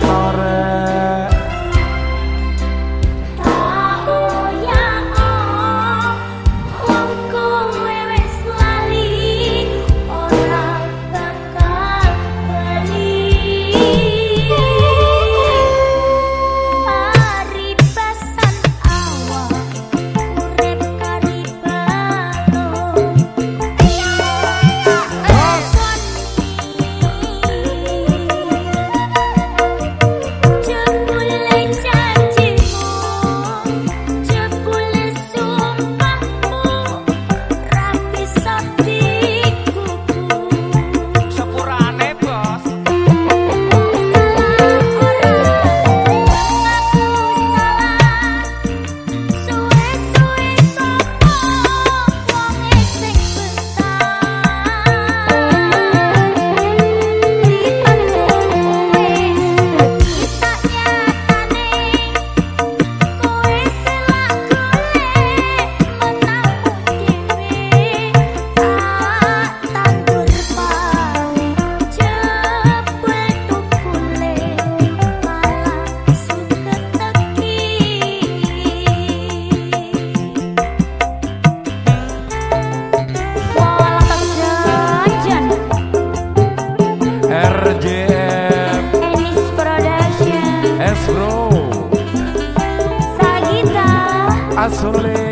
torre. a.